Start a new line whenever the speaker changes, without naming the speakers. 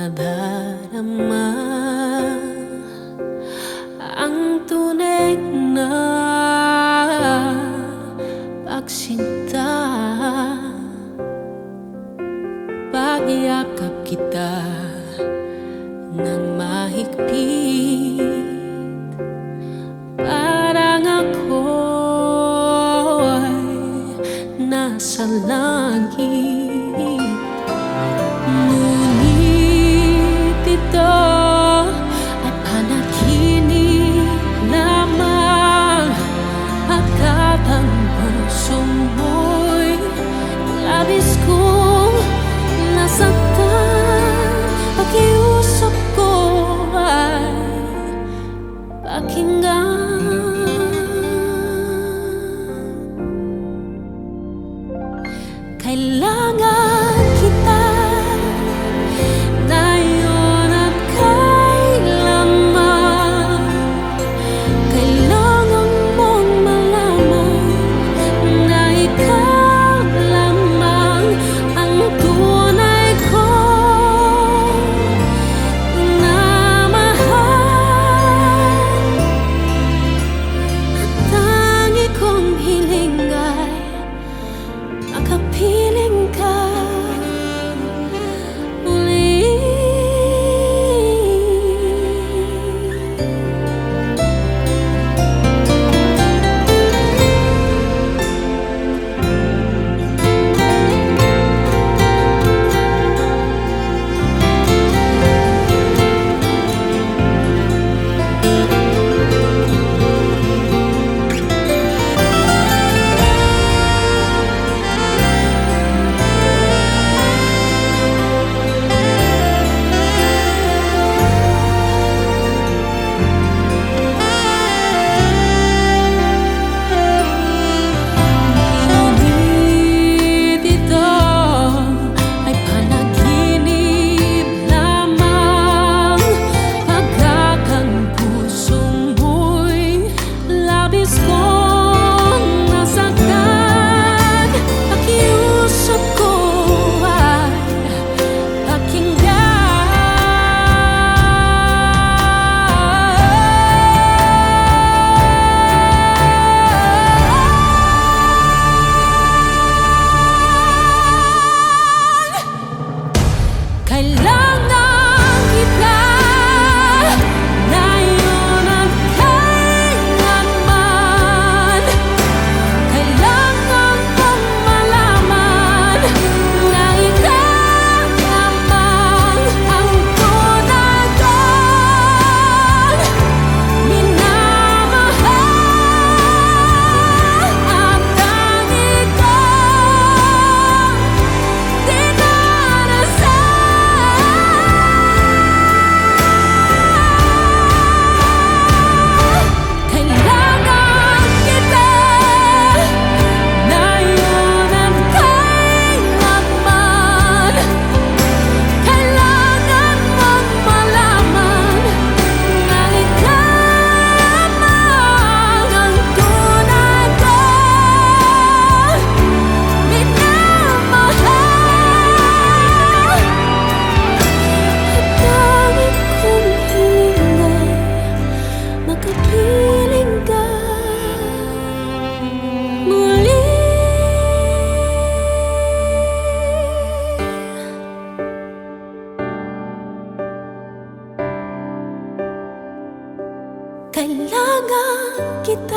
nadarama ang tunay na pagsinta. Pagyakap kita ng mahigpit. nasaktan Pakiusap ko ay pakinggan. Kailangan が来た